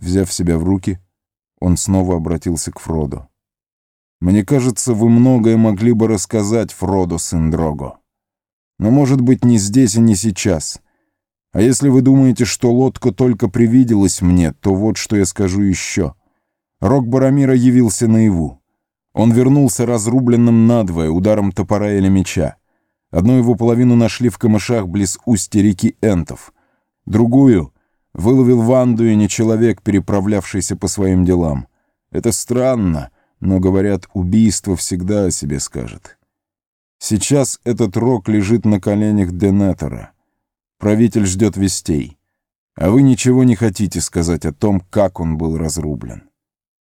Взяв себя в руки, он снова обратился к Фроду. «Мне кажется, вы многое могли бы рассказать Фроду, сын Дрого. Но, может быть, не здесь и не сейчас. А если вы думаете, что лодка только привиделась мне, то вот что я скажу еще. Рок Барамира явился наяву. Он вернулся разрубленным надвое ударом топора или меча. Одну его половину нашли в камышах близ устья реки Энтов. Другую выловил в Андуине человек, переправлявшийся по своим делам. Это странно, но, говорят, убийство всегда о себе скажет. Сейчас этот рок лежит на коленях Денетера. Правитель ждет вестей. А вы ничего не хотите сказать о том, как он был разрублен.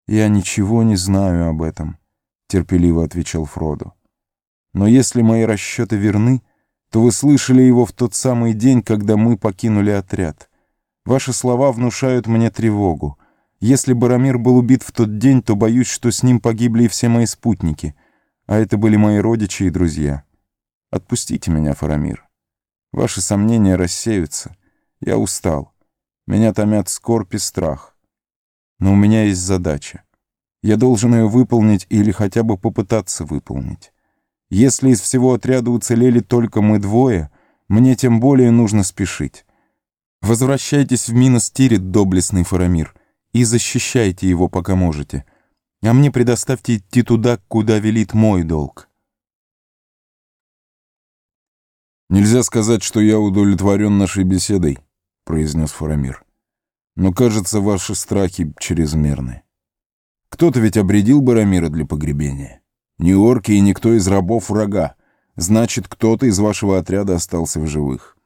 «Я ничего не знаю об этом», — терпеливо отвечал Фродо. «Но если мои расчеты верны, то вы слышали его в тот самый день, когда мы покинули отряд. Ваши слова внушают мне тревогу. Если Барамир был убит в тот день, то боюсь, что с ним погибли и все мои спутники, а это были мои родичи и друзья. Отпустите меня, Фарамир. Ваши сомнения рассеются. Я устал. Меня томят скорбь и страх. Но у меня есть задача. Я должен ее выполнить или хотя бы попытаться выполнить. Если из всего отряда уцелели только мы двое, мне тем более нужно спешить. Возвращайтесь в Минос-Тирит, доблестный Фарамир, и защищайте его, пока можете. А мне предоставьте идти туда, куда велит мой долг. «Нельзя сказать, что я удовлетворен нашей беседой», — произнес Фарамир. «Но, кажется, ваши страхи чрезмерны. Кто-то ведь обредил Барамира для погребения». Ни орки и никто из рабов врага. Значит, кто-то из вашего отряда остался в живых.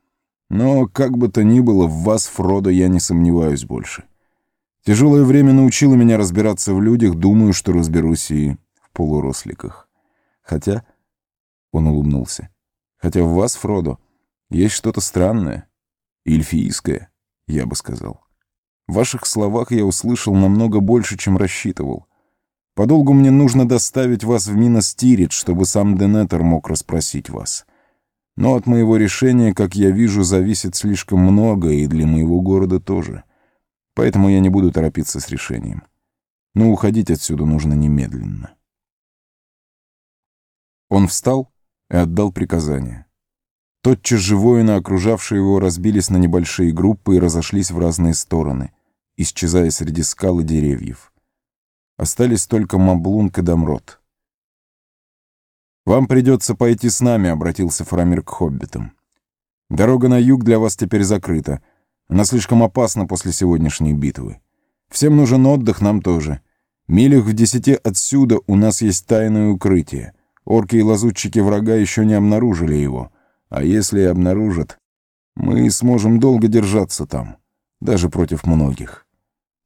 Но, как бы то ни было, в вас, Фродо, я не сомневаюсь больше. Тяжелое время научило меня разбираться в людях, думаю, что разберусь и в полуросликах. Хотя... Он улыбнулся. Хотя в вас, Фродо, есть что-то странное, эльфийское, я бы сказал. В ваших словах я услышал намного больше, чем рассчитывал. Подолгу мне нужно доставить вас в Миностирит, чтобы сам Денетер мог расспросить вас. Но от моего решения, как я вижу, зависит слишком много, и для моего города тоже. Поэтому я не буду торопиться с решением. Но уходить отсюда нужно немедленно. Он встал и отдал приказание. Тотчас же воины, окружавшие его, разбились на небольшие группы и разошлись в разные стороны, исчезая среди скал и деревьев. Остались только Маблунг и Дамрот. «Вам придется пойти с нами», — обратился Фрамир к хоббитам. «Дорога на юг для вас теперь закрыта. Она слишком опасна после сегодняшней битвы. Всем нужен отдых, нам тоже. Милях в десяти отсюда у нас есть тайное укрытие. Орки и лазутчики врага еще не обнаружили его. А если и обнаружат, мы сможем долго держаться там, даже против многих.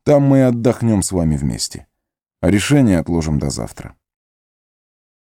Там мы отдохнем с вами вместе. А решение отложим до завтра.